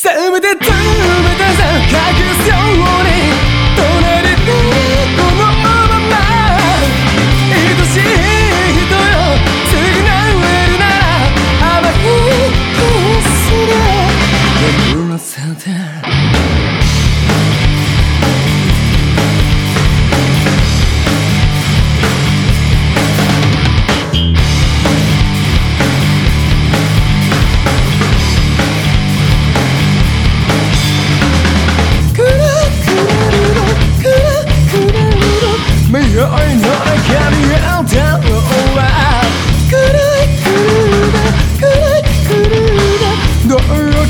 삶에 대뜸 매달려 가겠어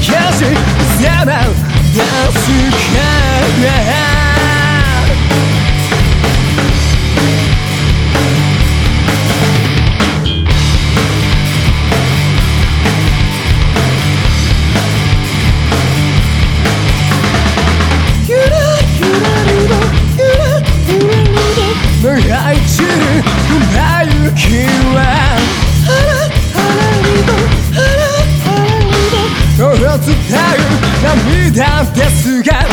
Язык изъянов навсегда 涙ですが